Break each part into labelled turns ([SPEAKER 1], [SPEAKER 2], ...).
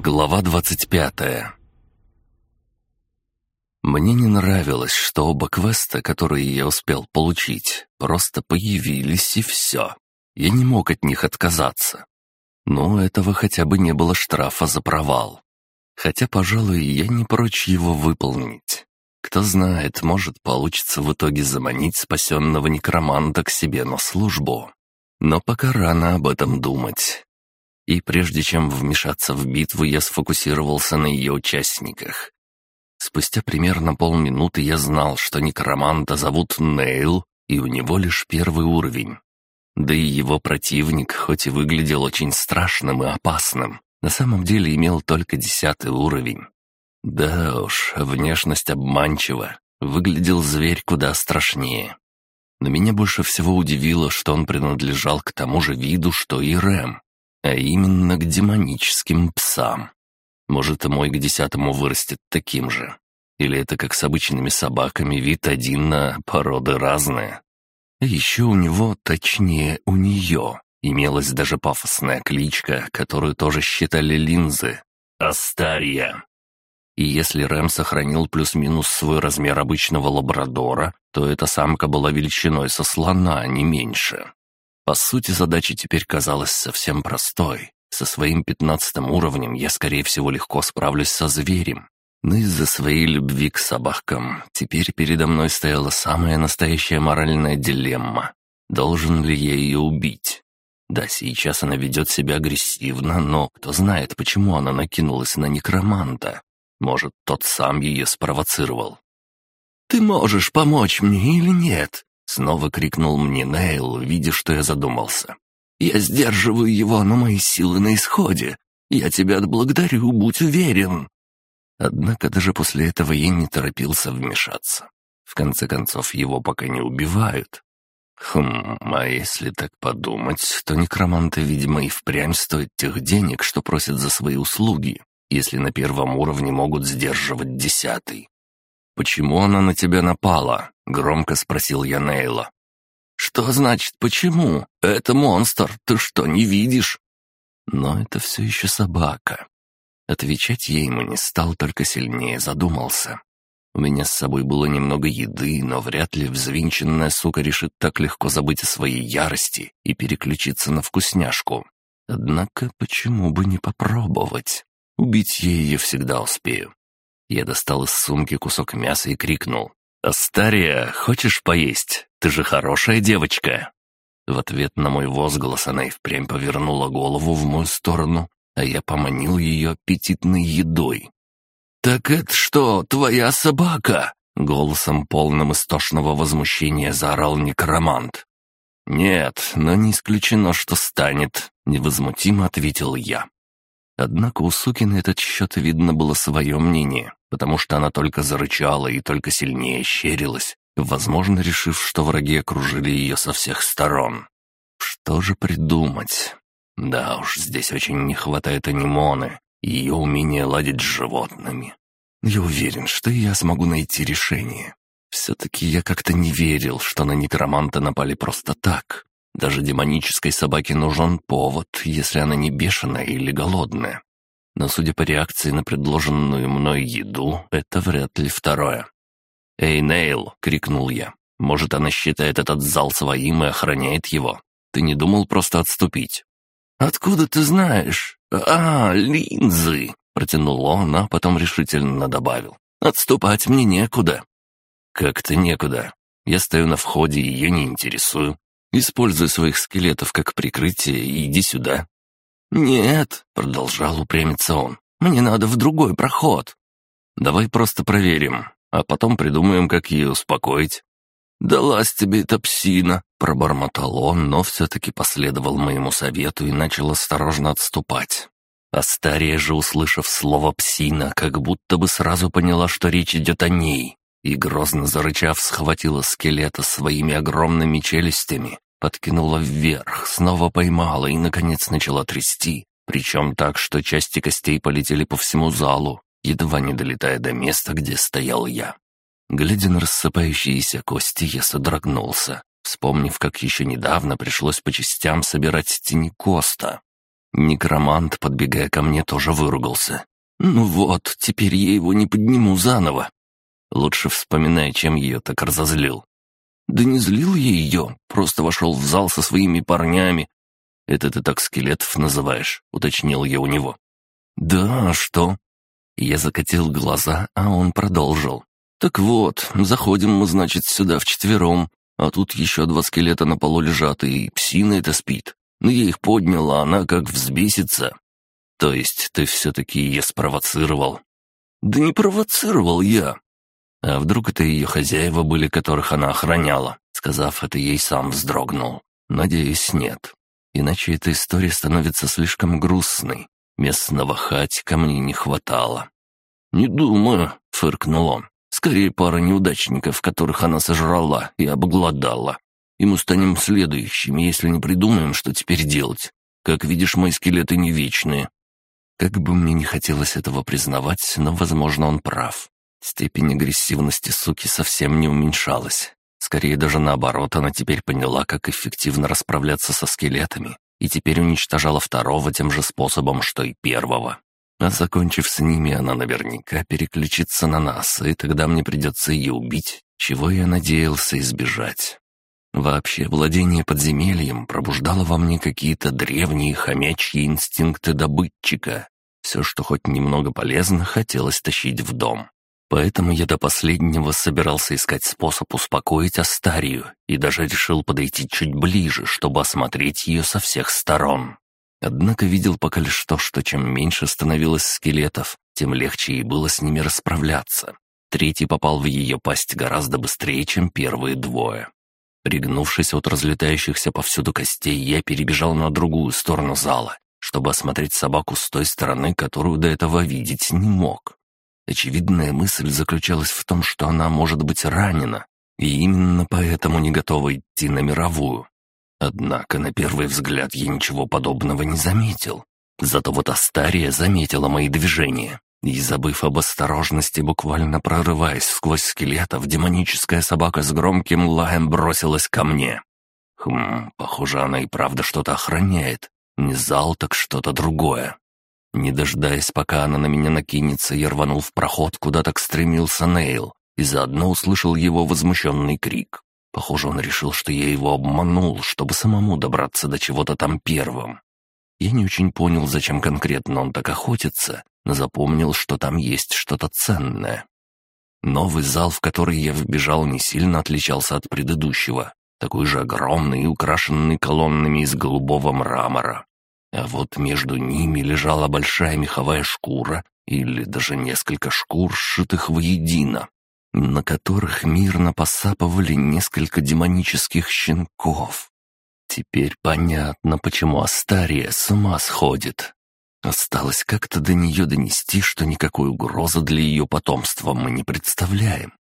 [SPEAKER 1] Глава двадцать пятая Мне не нравилось, что оба квеста, которые я успел получить, просто появились и все. Я не мог от них отказаться. Но этого хотя бы не было штрафа за провал. Хотя, пожалуй, я не прочь его выполнить. Кто знает, может, получится в итоге заманить спасенного некроманта к себе на службу. Но пока рано об этом думать. И прежде чем вмешаться в битву, я сфокусировался на ее участниках. Спустя примерно полминуты я знал, что некроманта зовут Нейл, и у него лишь первый уровень. Да и его противник, хоть и выглядел очень страшным и опасным, на самом деле имел только десятый уровень. Да уж, внешность обманчива. Выглядел зверь куда страшнее. Но меня больше всего удивило, что он принадлежал к тому же виду, что и Рэм, а именно к демоническим псам. Может, и мой к десятому вырастет таким же. Или это как с обычными собаками, вид один на породы разные. А еще у него, точнее, у нее, имелась даже пафосная кличка, которую тоже считали линзы — Астария. И если Рэм сохранил плюс-минус свой размер обычного лабрадора, то эта самка была величиной со слона, не меньше. По сути, задача теперь казалась совсем простой. Со своим пятнадцатым уровнем я, скорее всего, легко справлюсь со зверем. Но из-за своей любви к собакам теперь передо мной стояла самая настоящая моральная дилемма. Должен ли я ее убить? Да, сейчас она ведет себя агрессивно, но кто знает, почему она накинулась на некроманта. Может, тот сам ее спровоцировал. «Ты можешь помочь мне или нет?» Снова крикнул мне Нейл, видя, что я задумался. «Я сдерживаю его, но мои силы на исходе. Я тебя отблагодарю, будь уверен». Однако даже после этого я не торопился вмешаться. В конце концов, его пока не убивают. Хм, а если так подумать, то некроманты, видимо, и впрямь стоят тех денег, что просят за свои услуги если на первом уровне могут сдерживать десятый. «Почему она на тебя напала?» — громко спросил я Нейла. «Что значит «почему»? Это монстр, ты что, не видишь?» Но это все еще собака. Отвечать я ему не стал, только сильнее задумался. У меня с собой было немного еды, но вряд ли взвинченная сука решит так легко забыть о своей ярости и переключиться на вкусняшку. Однако почему бы не попробовать? Убить я ее всегда успею. Я достал из сумки кусок мяса и крикнул. «Астария, хочешь поесть? Ты же хорошая девочка!» В ответ на мой возглас она и впрямь повернула голову в мою сторону, а я поманил ее аппетитной едой. «Так это что, твоя собака?» Голосом полным истошного возмущения заорал некромант. «Нет, но не исключено, что станет», — невозмутимо ответил я. Однако у суки на этот счет видно было свое мнение, потому что она только зарычала и только сильнее щерилась, возможно, решив, что враги окружили ее со всех сторон. Что же придумать? Да уж, здесь очень не хватает анимоны и ее умения ладить с животными. Я уверен, что я смогу найти решение. Все-таки я как-то не верил, что на некроманта напали просто так. Даже демонической собаке нужен повод, если она не бешеная или голодная. Но судя по реакции на предложенную мной еду, это вряд ли второе. «Эй, Нейл!» — крикнул я. «Может, она считает этот зал своим и охраняет его? Ты не думал просто отступить?» «Откуда ты знаешь? А, линзы!» — протянул он, а потом решительно добавил. «Отступать мне некуда». «Как-то некуда. Я стою на входе и ее не интересую. Используй своих скелетов как прикрытие и иди сюда». «Нет», — продолжал упрямиться он, — «мне надо в другой проход». «Давай просто проверим, а потом придумаем, как ее успокоить». «Далась тебе эта псина», — пробормотал он, но все-таки последовал моему совету и начал осторожно отступать. Астария же, услышав слово «псина», как будто бы сразу поняла, что речь идет о ней, и, грозно зарычав, схватила скелета своими огромными челюстями, подкинула вверх, снова поймала и, наконец, начала трясти, причем так, что части костей полетели по всему залу, едва не долетая до места, где стоял я. Глядя на рассыпающиеся кости, я содрогнулся, вспомнив, как еще недавно пришлось по частям собирать тени Коста. Некромант, подбегая ко мне, тоже выругался. «Ну вот, теперь я его не подниму заново». Лучше вспоминай, чем ее так разозлил. «Да не злил я ее, просто вошел в зал со своими парнями». «Это ты так скелетов называешь?» — уточнил я у него. «Да, а что?» Я закатил глаза, а он продолжил. «Так вот, заходим мы, значит, сюда вчетвером, а тут еще два скелета на полу лежат, и псина это спит. Но я их поднял, а она как взбесится. То есть ты все-таки ее спровоцировал?» «Да не провоцировал я!» А вдруг это ее хозяева были, которых она охраняла? Сказав это, ей сам вздрогнул. Надеюсь, нет. Иначе эта история становится слишком грустной. Местного хатика мне не хватало. «Не думаю», — фыркнул он. «Скорее пара неудачников, которых она сожрала и обглодала. И мы станем следующими, если не придумаем, что теперь делать. Как видишь, мои скелеты не вечные». Как бы мне не хотелось этого признавать, но, возможно, он прав. Степень агрессивности суки совсем не уменьшалась. Скорее даже наоборот, она теперь поняла, как эффективно расправляться со скелетами и теперь уничтожала второго тем же способом, что и первого. А закончив с ними, она наверняка переключится на нас, и тогда мне придется ее убить, чего я надеялся избежать. Вообще, владение подземельем пробуждало во мне какие-то древние хомячьи инстинкты добытчика. Все, что хоть немного полезно, хотелось тащить в дом. Поэтому я до последнего собирался искать способ успокоить Астарию и даже решил подойти чуть ближе, чтобы осмотреть ее со всех сторон. Однако видел пока лишь то, что чем меньше становилось скелетов, тем легче ей было с ними расправляться. Третий попал в ее пасть гораздо быстрее, чем первые двое. Пригнувшись от разлетающихся повсюду костей, я перебежал на другую сторону зала, чтобы осмотреть собаку с той стороны, которую до этого видеть не мог. Очевидная мысль заключалась в том, что она может быть ранена, и именно поэтому не готова идти на мировую. Однако на первый взгляд я ничего подобного не заметил. Зато вот Астария заметила мои движения, и, забыв об осторожности, буквально прорываясь сквозь скелетов, демоническая собака с громким лаем бросилась ко мне. Хм, похоже, она и правда что-то охраняет. Не зал, так что-то другое. Не дожидаясь, пока она на меня накинется, я рванул в проход, куда так стремился Нейл, и заодно услышал его возмущенный крик. Похоже, он решил, что я его обманул, чтобы самому добраться до чего-то там первым. Я не очень понял, зачем конкретно он так охотится, но запомнил, что там есть что-то ценное. Новый зал, в который я вбежал, не сильно отличался от предыдущего. Такой же огромный и украшенный колоннами из голубого мрамора. А вот между ними лежала большая меховая шкура или даже несколько шкур, сшитых воедино, на которых мирно посапывали несколько демонических щенков. Теперь понятно, почему Астария с ума сходит. Осталось как-то до нее донести, что никакой угрозы для ее потомства мы не представляем.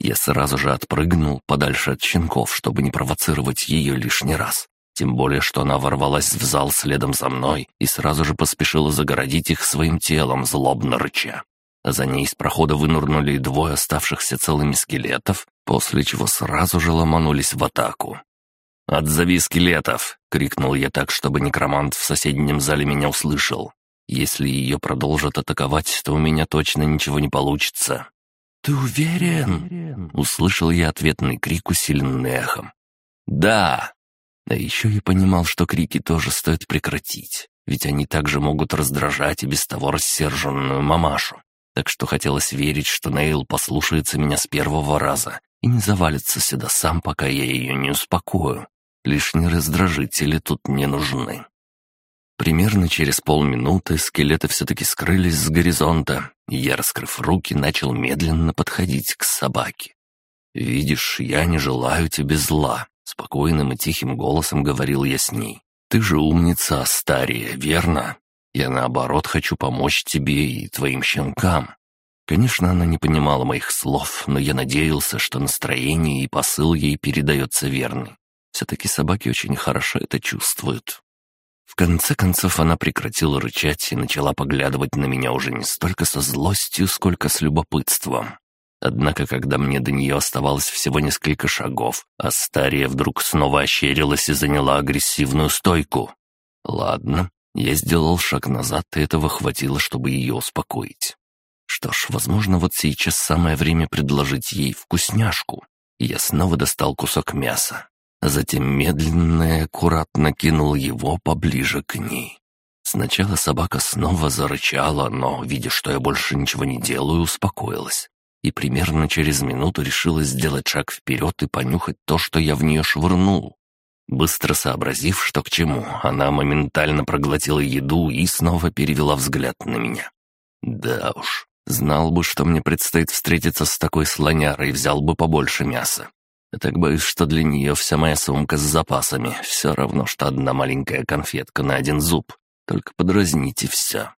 [SPEAKER 1] Я сразу же отпрыгнул подальше от щенков, чтобы не провоцировать ее лишний раз. Тем более, что она ворвалась в зал следом за мной и сразу же поспешила загородить их своим телом, злобно рыча. За ней из прохода вынурнули двое оставшихся целыми скелетов, после чего сразу же ломанулись в атаку. «Отзови скелетов!» — крикнул я так, чтобы некромант в соседнем зале меня услышал. «Если ее продолжат атаковать, то у меня точно ничего не получится». «Ты уверен?» — услышал я ответный крик, усиленный эхом. «Да!» А еще я понимал, что крики тоже стоит прекратить, ведь они также могут раздражать и без того рассерженную мамашу. Так что хотелось верить, что Нейл послушается меня с первого раза и не завалится сюда сам, пока я ее не успокою. Лишние раздражители тут не нужны. Примерно через полминуты скелеты все-таки скрылись с горизонта, и я, раскрыв руки, начал медленно подходить к собаке. «Видишь, я не желаю тебе зла», Спокойным и тихим голосом говорил я с ней. «Ты же умница, Астария, верно? Я, наоборот, хочу помочь тебе и твоим щенкам». Конечно, она не понимала моих слов, но я надеялся, что настроение и посыл ей передается верный. Все-таки собаки очень хорошо это чувствуют. В конце концов она прекратила рычать и начала поглядывать на меня уже не столько со злостью, сколько с любопытством. Однако, когда мне до нее оставалось всего несколько шагов, Астария вдруг снова ощерилась и заняла агрессивную стойку. Ладно, Я сделал шаг назад, и этого хватило, чтобы ее успокоить. Что ж, возможно, вот сейчас самое время предложить ей вкусняшку. Я снова достал кусок мяса, затем медленно и аккуратно кинул его поближе к ней. Сначала собака снова зарычала, но, видя, что я больше ничего не делаю, успокоилась. И примерно через минуту решила сделать шаг вперед и понюхать то, что я в нее швырнул. Быстро сообразив, что к чему, она моментально проглотила еду и снова перевела взгляд на меня. Да уж, знал бы, что мне предстоит встретиться с такой слонярой, взял бы побольше мяса. Я так боюсь, что для нее вся моя сумка с запасами все равно, что одна маленькая конфетка на один зуб. Только подразните все.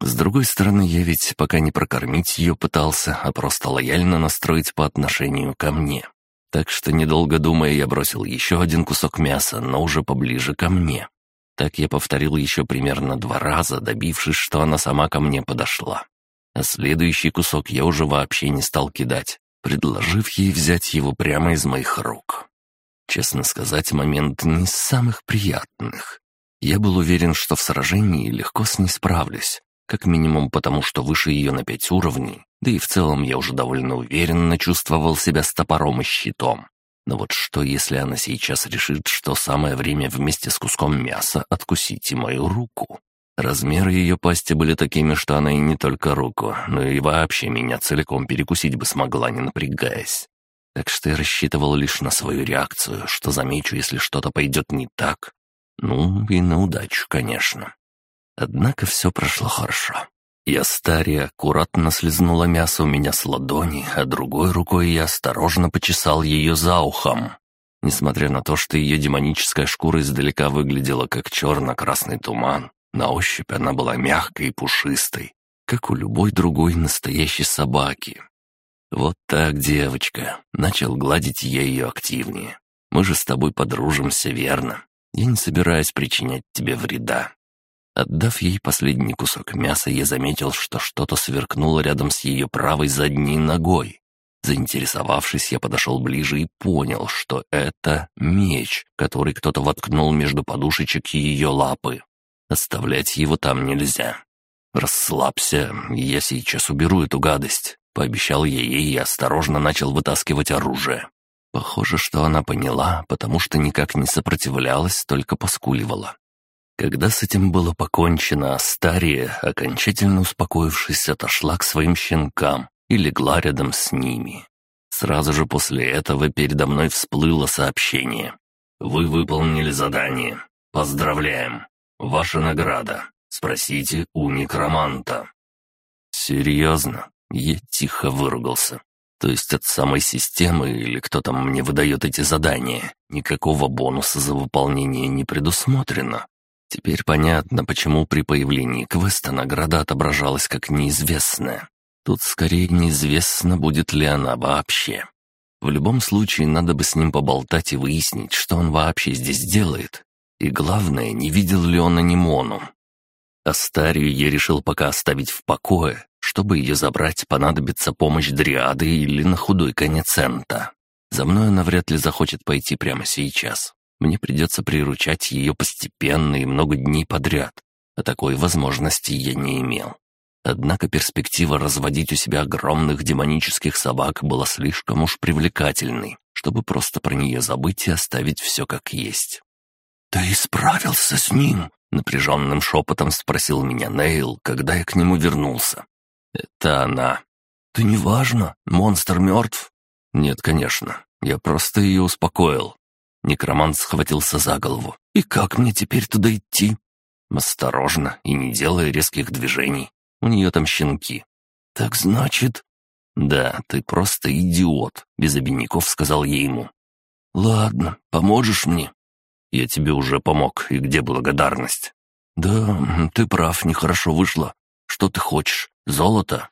[SPEAKER 1] С другой стороны, я ведь пока не прокормить ее пытался, а просто лояльно настроить по отношению ко мне. Так что, недолго думая, я бросил еще один кусок мяса, но уже поближе ко мне. Так я повторил еще примерно два раза, добившись, что она сама ко мне подошла. А следующий кусок я уже вообще не стал кидать, предложив ей взять его прямо из моих рук. Честно сказать, момент не из самых приятных. Я был уверен, что в сражении легко с ней справлюсь, как минимум потому, что выше ее на пять уровней, да и в целом я уже довольно уверенно чувствовал себя с топором и щитом. Но вот что, если она сейчас решит, что самое время вместе с куском мяса откусить и мою руку? Размеры ее пасти были такими, что она и не только руку, но и вообще меня целиком перекусить бы смогла, не напрягаясь. Так что я рассчитывал лишь на свою реакцию, что замечу, если что-то пойдет не так. Ну, и на удачу, конечно. Однако все прошло хорошо. Я старе аккуратно слезнула мясо у меня с ладони, а другой рукой я осторожно почесал ее за ухом. Несмотря на то, что ее демоническая шкура издалека выглядела как черно-красный туман, на ощупь она была мягкой и пушистой, как у любой другой настоящей собаки. «Вот так, девочка», — начал гладить я ее активнее. «Мы же с тобой подружимся, верно? Я не собираюсь причинять тебе вреда. Отдав ей последний кусок мяса, я заметил, что что-то сверкнуло рядом с ее правой задней ногой. Заинтересовавшись, я подошел ближе и понял, что это меч, который кто-то воткнул между подушечек ее лапы. Оставлять его там нельзя. «Расслабься, я сейчас уберу эту гадость», — пообещал я ей и осторожно начал вытаскивать оружие. Похоже, что она поняла, потому что никак не сопротивлялась, только поскуливала. Когда с этим было покончено, Астария, окончательно успокоившись, отошла к своим щенкам и легла рядом с ними. Сразу же после этого передо мной всплыло сообщение. «Вы выполнили задание. Поздравляем. Ваша награда. Спросите у некроманта». «Серьезно?» Я тихо выругался. То есть от самой системы или кто там мне выдает эти задания, никакого бонуса за выполнение не предусмотрено. Теперь понятно, почему при появлении квеста награда отображалась как неизвестная. Тут скорее неизвестно, будет ли она вообще. В любом случае, надо бы с ним поболтать и выяснить, что он вообще здесь делает. И главное, не видел ли он анимону. Астарию я решил пока оставить в покое. Чтобы ее забрать, понадобится помощь Дриады или на худой конец Энта. За мной она вряд ли захочет пойти прямо сейчас. Мне придется приручать ее постепенно и много дней подряд. А такой возможности я не имел. Однако перспектива разводить у себя огромных демонических собак была слишком уж привлекательной, чтобы просто про нее забыть и оставить все как есть. «Ты справился с ним?» — напряженным шепотом спросил меня Нейл, когда я к нему вернулся. «Это она». «Ты неважно, монстр мертв?» «Нет, конечно, я просто ее успокоил. Некромант схватился за голову. «И как мне теперь туда идти?» «Осторожно и не делая резких движений. У нее там щенки». «Так значит...» «Да, ты просто идиот», — без обиняков сказал я ему. «Ладно, поможешь мне?» «Я тебе уже помог, и где благодарность?» «Да, ты прав, нехорошо вышло. Что ты хочешь? Золото?»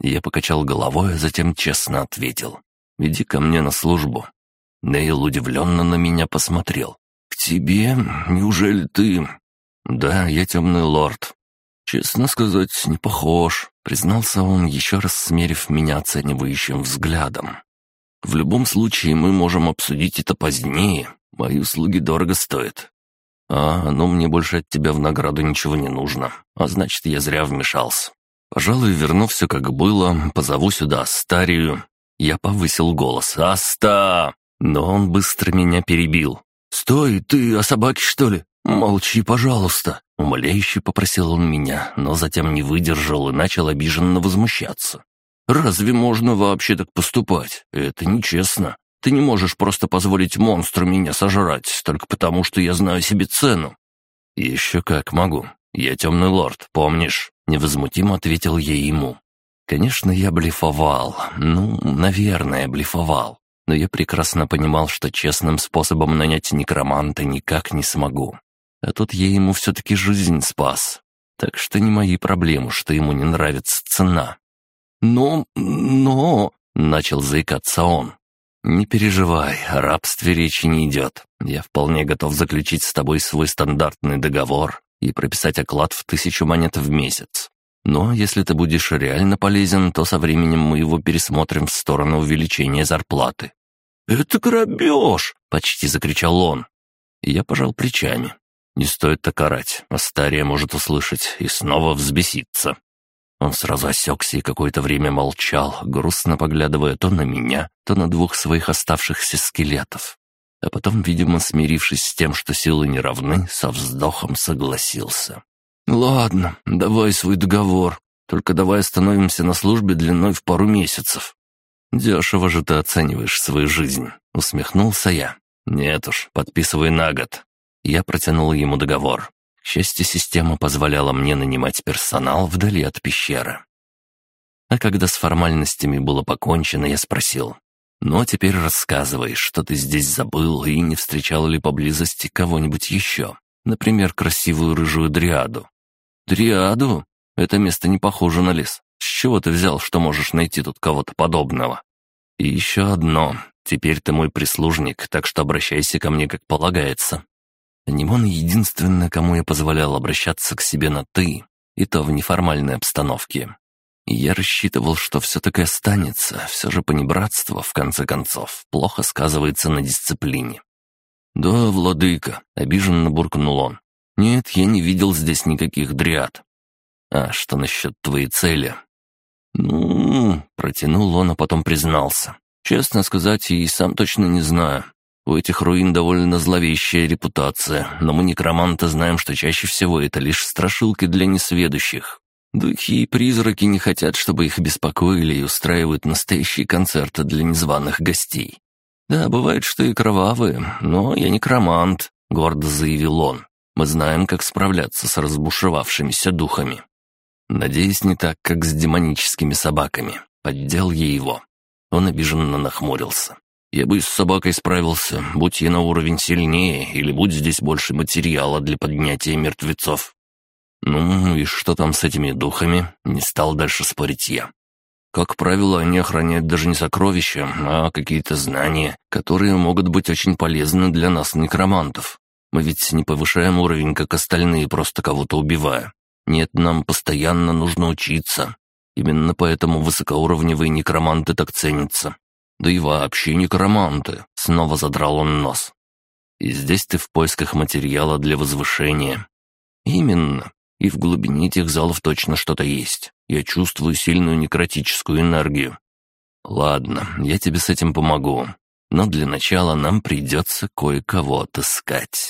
[SPEAKER 1] Я покачал головой, а затем честно ответил. «Иди ко мне на службу. Нейл удивленно на меня посмотрел. «К тебе? Неужели ты...» «Да, я темный лорд». «Честно сказать, не похож», — признался он, еще раз смерив меня оценивающим взглядом. «В любом случае, мы можем обсудить это позднее. Мои услуги дорого стоят». «А, ну мне больше от тебя в награду ничего не нужно, а значит, я зря вмешался. Пожалуй, верну все как было, позову сюда Астарию». Я повысил голос. «Аста!» Но он быстро меня перебил. «Стой, ты о собаке, что ли? Молчи, пожалуйста!» Умоляюще попросил он меня, но затем не выдержал и начал обиженно возмущаться. «Разве можно вообще так поступать? Это нечестно. Ты не можешь просто позволить монстру меня сожрать, только потому, что я знаю себе цену». «Еще как могу. Я темный лорд, помнишь?» Невозмутимо ответил я ему. Конечно, я блефовал. Ну, наверное, блефовал. Но я прекрасно понимал, что честным способом нанять некроманта никак не смогу. А тут я ему все-таки жизнь спас. Так что не мои проблемы, что ему не нравится цена. «Но... но...» — начал заикаться он. «Не переживай, о рабстве речи не идет. Я вполне готов заключить с тобой свой стандартный договор и прописать оклад в тысячу монет в месяц. Но если ты будешь реально полезен, то со временем мы его пересмотрим в сторону увеличения зарплаты». «Это грабеж!» — почти закричал он. Я пожал плечами. «Не стоит так орать, Астария может услышать и снова взбеситься». Он сразу осекся и какое-то время молчал, грустно поглядывая то на меня, то на двух своих оставшихся скелетов. А потом, видимо, смирившись с тем, что силы не равны, со вздохом согласился. «Ладно, давай свой договор. Только давай остановимся на службе длиной в пару месяцев». «Дешево же ты оцениваешь свою жизнь», — усмехнулся я. «Нет уж, подписывай на год». Я протянул ему договор. К счастью, система позволяла мне нанимать персонал вдали от пещеры. А когда с формальностями было покончено, я спросил. «Ну, а теперь рассказывай, что ты здесь забыл и не встречал ли поблизости кого-нибудь еще? Например, красивую рыжую дриаду». «Дриаду? Это место не похоже на лес. С чего ты взял, что можешь найти тут кого-то подобного?» «И еще одно. Теперь ты мой прислужник, так что обращайся ко мне как полагается. Нимон единственный, кому я позволял обращаться к себе на «ты», и то в неформальной обстановке. Я рассчитывал, что все-таки останется, все же понебратство, в конце концов, плохо сказывается на дисциплине. «Да, владыка», — обиженно буркнул он. «Нет, я не видел здесь никаких дриад». «А что насчет твоей цели?» «Ну...» — протянул он, а потом признался. «Честно сказать, и сам точно не знаю. У этих руин довольно зловещая репутация, но мы, некроманты, знаем, что чаще всего это лишь страшилки для несведущих. Духи и призраки не хотят, чтобы их беспокоили и устраивают настоящие концерты для незваных гостей. Да, бывает, что и кровавые, но я некромант, гордо заявил он. Мы знаем, как справляться с разбушевавшимися духами. Надеюсь, не так, как с демоническими собаками. Поддел я его. Он обиженно нахмурился. Я бы с собакой справился, будь я на уровень сильнее, или будь здесь больше материала для поднятия мертвецов. Ну и что там с этими духами? Не стал дальше спорить я. Как правило, они охраняют даже не сокровища, а какие-то знания, которые могут быть очень полезны для нас, некромантов. Мы ведь не повышаем уровень, как остальные, просто кого-то убивая. Нет, нам постоянно нужно учиться. Именно поэтому высокоуровневые некроманты так ценятся. Да и вообще некроманты. Снова задрал он нос. И здесь ты в поисках материала для возвышения. Именно. И в глубине этих залов точно что-то есть. Я чувствую сильную некротическую энергию. Ладно, я тебе с этим помогу. Но для начала нам придется кое-кого отыскать.